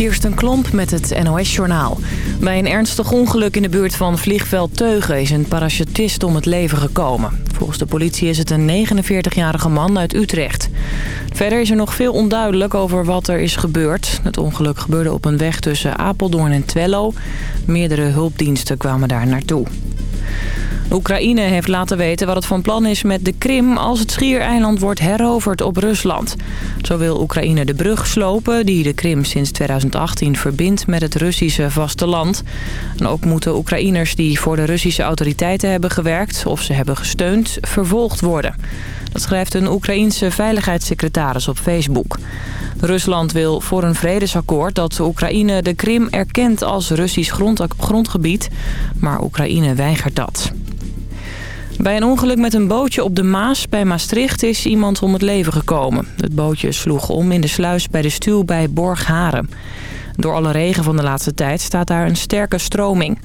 Kirsten Klomp met het NOS-journaal. Bij een ernstig ongeluk in de buurt van vliegveld Teugen is een parachutist om het leven gekomen. Volgens de politie is het een 49-jarige man uit Utrecht. Verder is er nog veel onduidelijk over wat er is gebeurd. Het ongeluk gebeurde op een weg tussen Apeldoorn en Twello. Meerdere hulpdiensten kwamen daar naartoe. Oekraïne heeft laten weten wat het van plan is met de Krim als het schiereiland wordt heroverd op Rusland. Zo wil Oekraïne de brug slopen die de Krim sinds 2018 verbindt met het Russische vasteland. En ook moeten Oekraïners die voor de Russische autoriteiten hebben gewerkt of ze hebben gesteund vervolgd worden. Dat schrijft een Oekraïense veiligheidssecretaris op Facebook. Rusland wil voor een vredesakkoord dat Oekraïne de Krim erkent als Russisch grondgebied, maar Oekraïne weigert dat. Bij een ongeluk met een bootje op de Maas bij Maastricht is iemand om het leven gekomen. Het bootje sloeg om in de sluis bij de stuw bij Borgharen. Door alle regen van de laatste tijd staat daar een sterke stroming.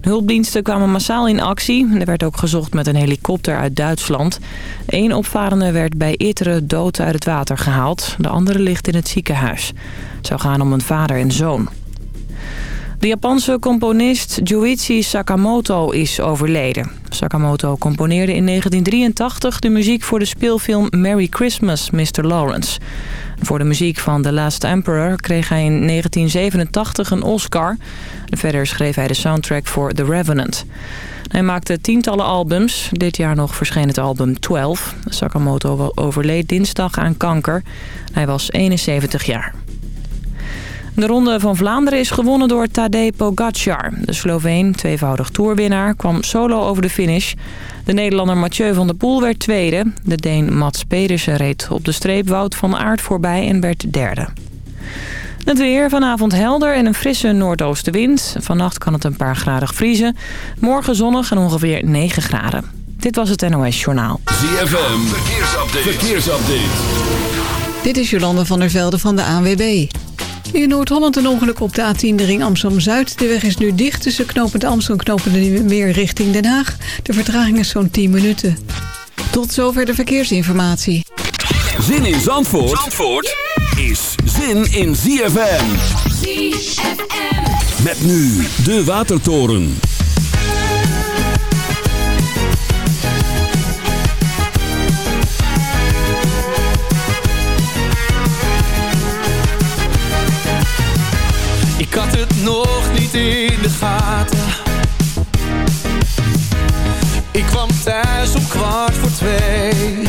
Hulpdiensten kwamen massaal in actie. Er werd ook gezocht met een helikopter uit Duitsland. Eén opvarende werd bij Itteren dood uit het water gehaald. De andere ligt in het ziekenhuis. Het zou gaan om een vader en zoon. De Japanse componist Juichi Sakamoto is overleden. Sakamoto componeerde in 1983 de muziek voor de speelfilm Merry Christmas, Mr. Lawrence. Voor de muziek van The Last Emperor kreeg hij in 1987 een Oscar. Verder schreef hij de soundtrack voor The Revenant. Hij maakte tientallen albums. Dit jaar nog verscheen het album 12. Sakamoto overleed dinsdag aan kanker. Hij was 71 jaar. De Ronde van Vlaanderen is gewonnen door Tadej Pogacar. De Sloveen, tweevoudig toerwinnaar, kwam solo over de finish. De Nederlander Mathieu van der Poel werd tweede. De Deen Mats Pedersen reed op de streep Wout van Aert voorbij en werd derde. Het weer vanavond helder en een frisse noordoostenwind. Vannacht kan het een paar graden vriezen. Morgen zonnig en ongeveer 9 graden. Dit was het NOS Journaal. ZFM, verkeersupdate. verkeersupdate. Dit is Jolande van der Velde van de ANWB. In Noord-Holland een ongeluk op de A10, de ring Amsterdam-Zuid. De weg is nu dicht tussen knopend Amsterdam en knopend meer richting Den Haag. De vertraging is zo'n 10 minuten. Tot zover de verkeersinformatie. Zin in Zandvoort, Zandvoort is zin in ZFM. ZFM. Met nu de Watertoren. Nog niet in de gaten. Ik kwam thuis om kwart voor twee.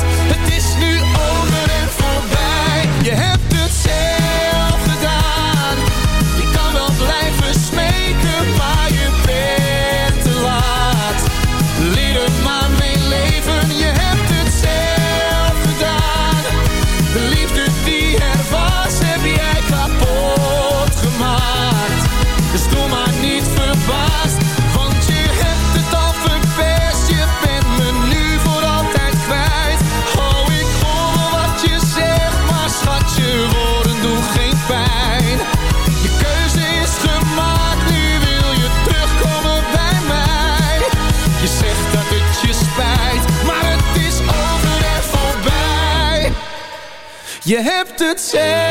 Je hebt het zelf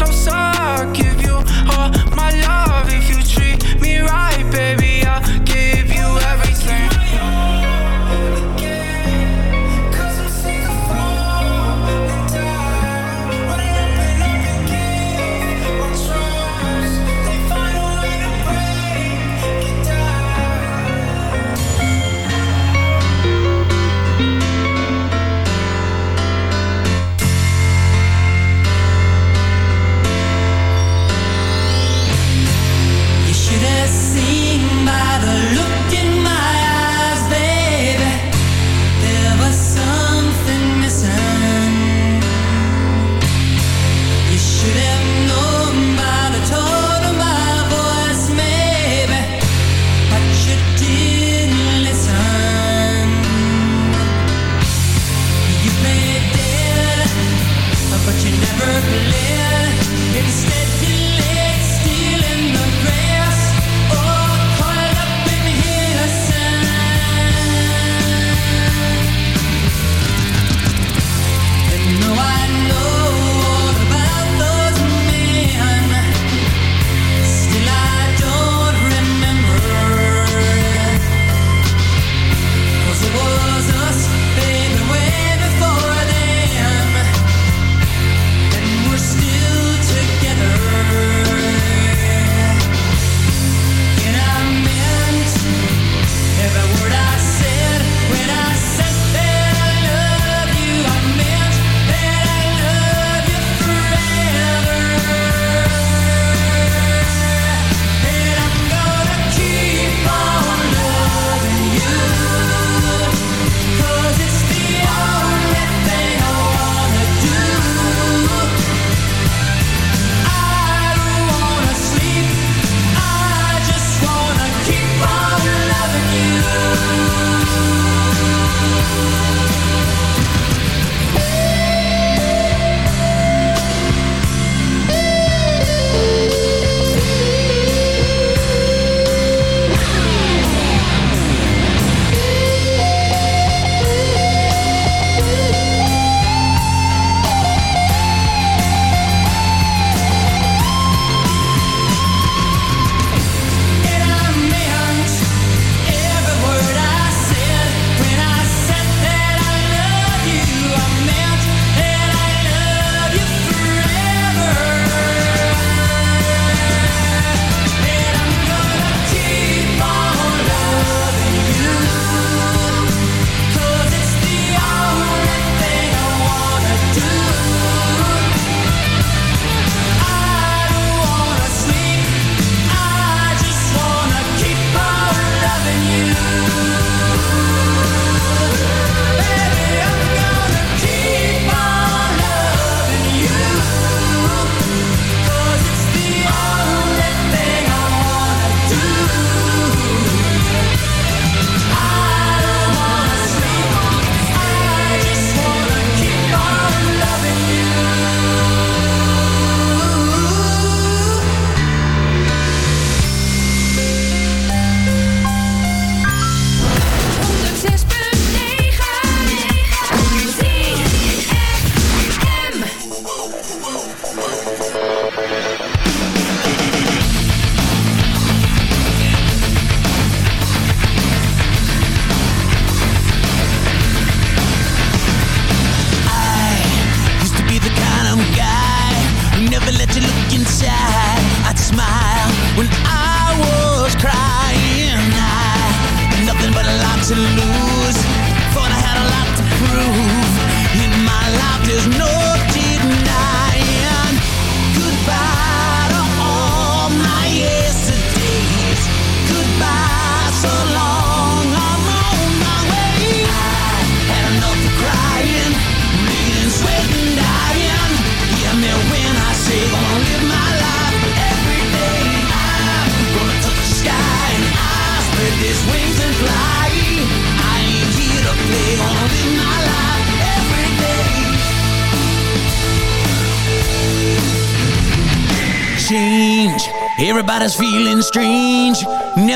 I'm sorry, give you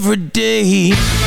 every day.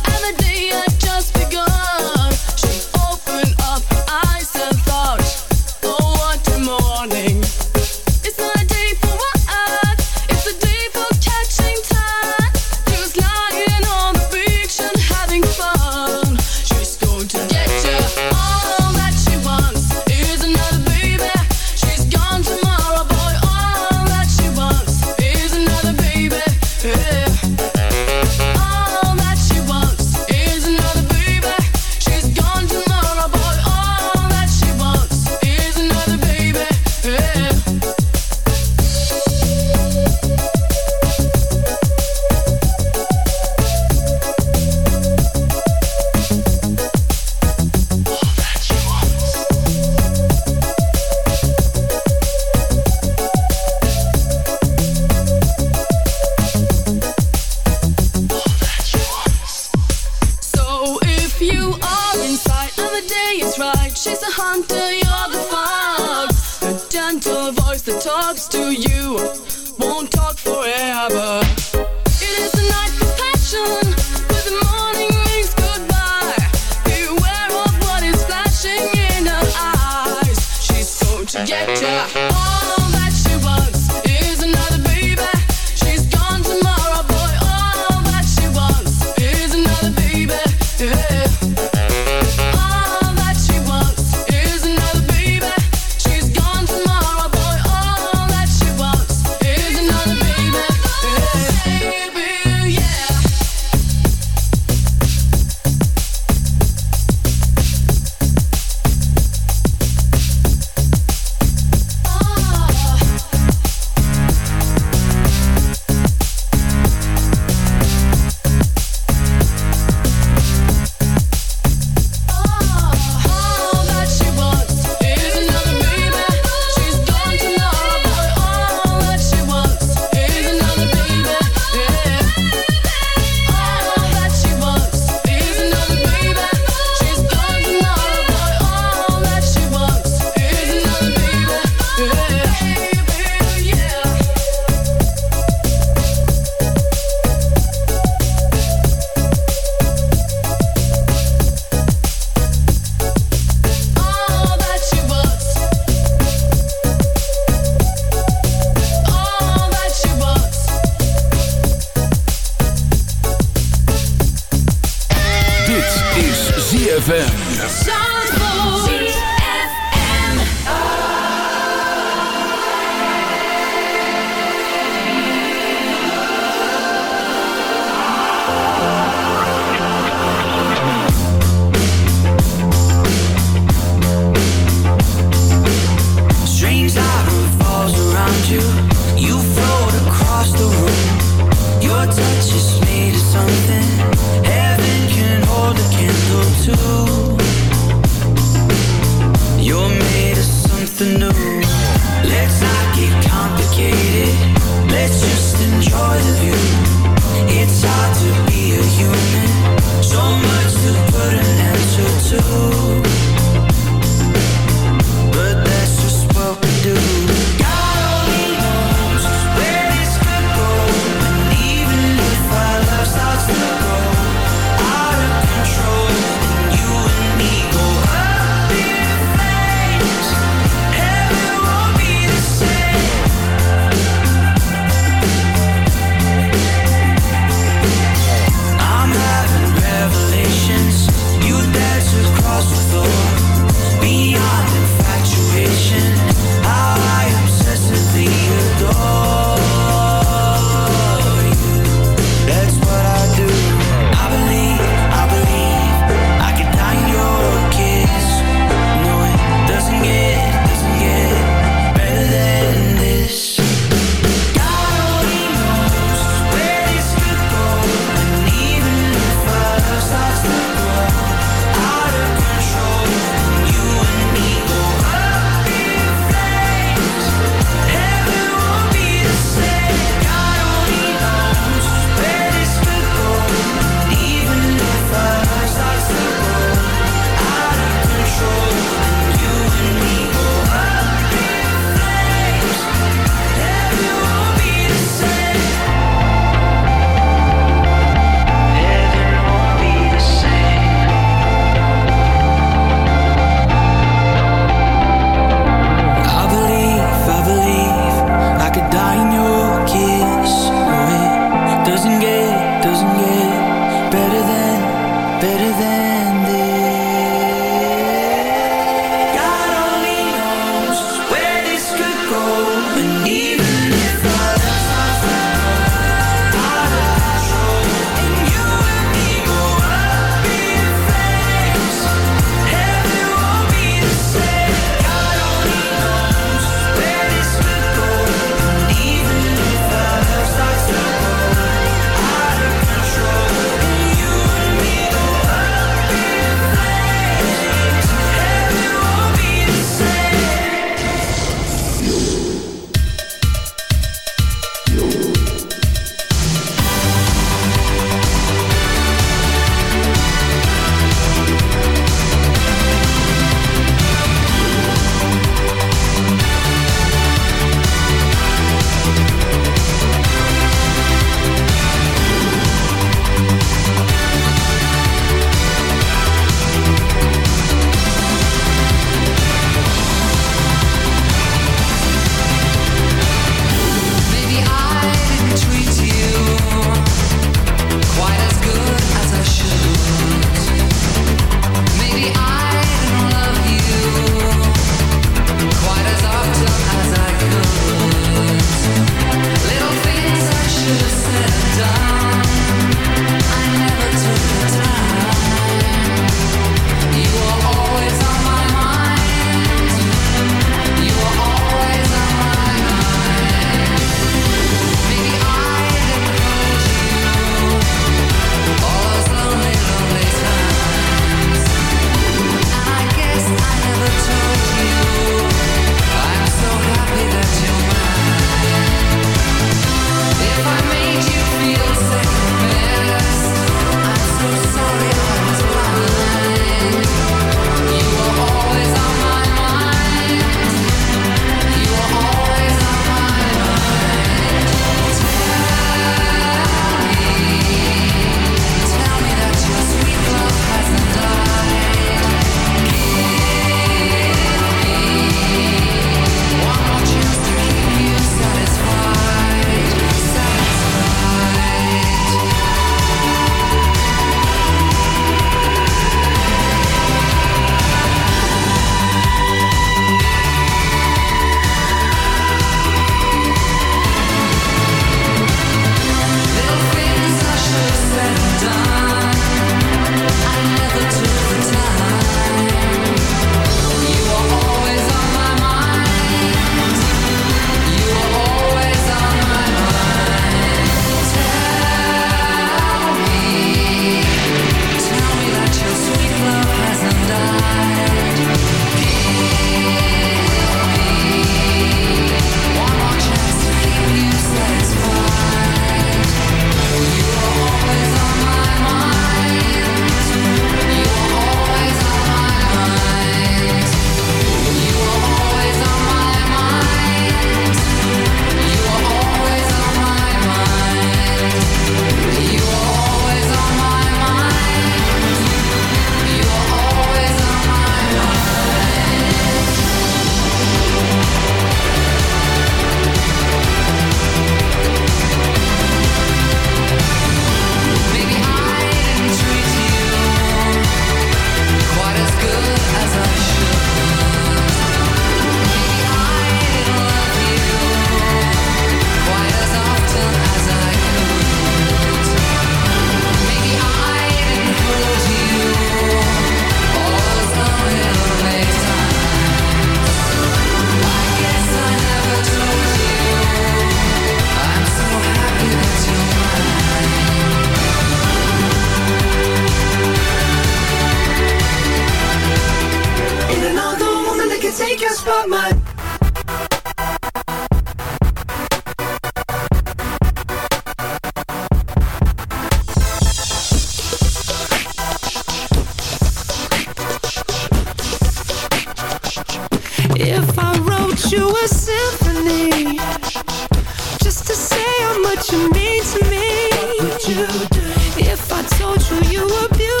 you were beautiful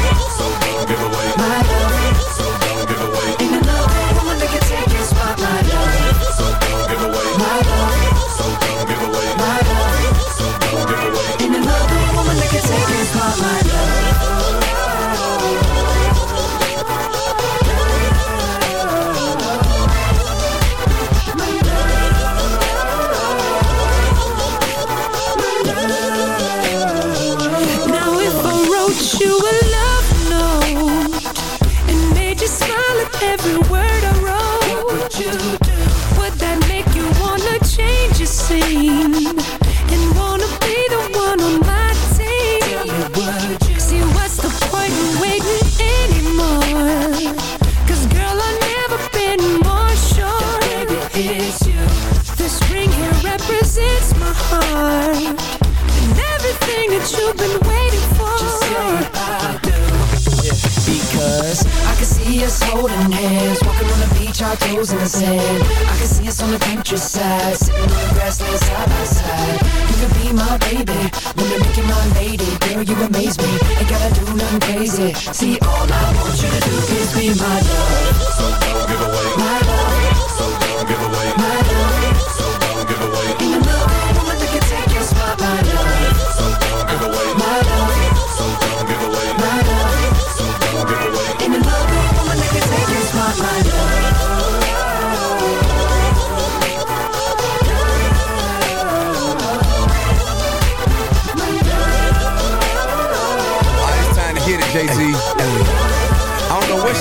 my lady. Girl, you amaze me, ain't gotta do nothing crazy. See, all I want you to do is be my love.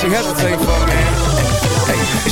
she had to take for me.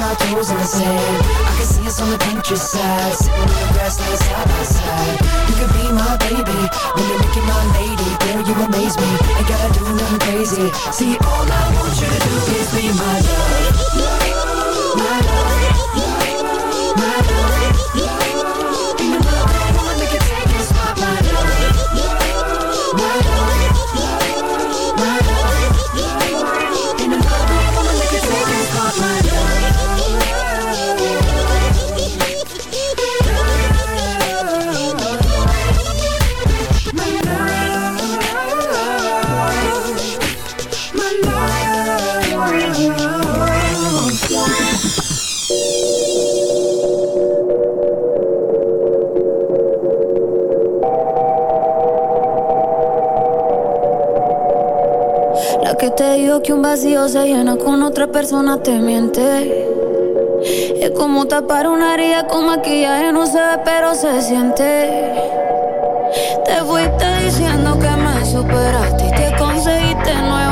in the sand. I can see us on the countryside, sitting on the grassland side by side. You could be my baby, When you're making my lady. Girl, you amaze me, ain't gotta do nothing crazy. See, all I want you to do is be my love. My love. Que un vacío se llena con otra persona te miente. Es como tapar una herida con maquillaje, no se ve, pero se siente. Te fuiste diciendo que me superaste y que conseguiste nueva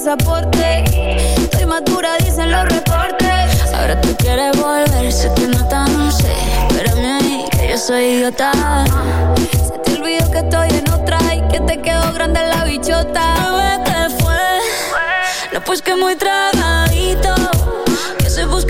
pasaporte. Estoy madura, dicen los reportes. Ahora tú quieres volver, sé que no tan sé. Espérame ahí, que yo soy idiota. Se te olvidó que estoy en otra y que te quedó grande la bichota. Bebé, ¿qué fue? No, pues que muy tragadito. Que estoy buscándome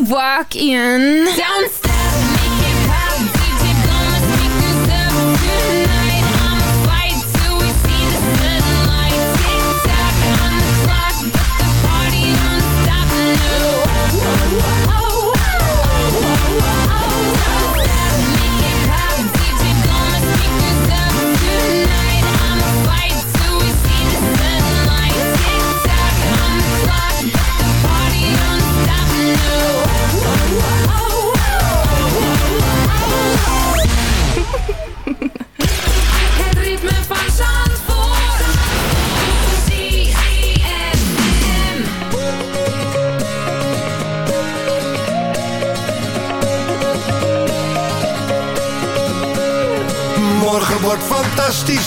Walk in. Don't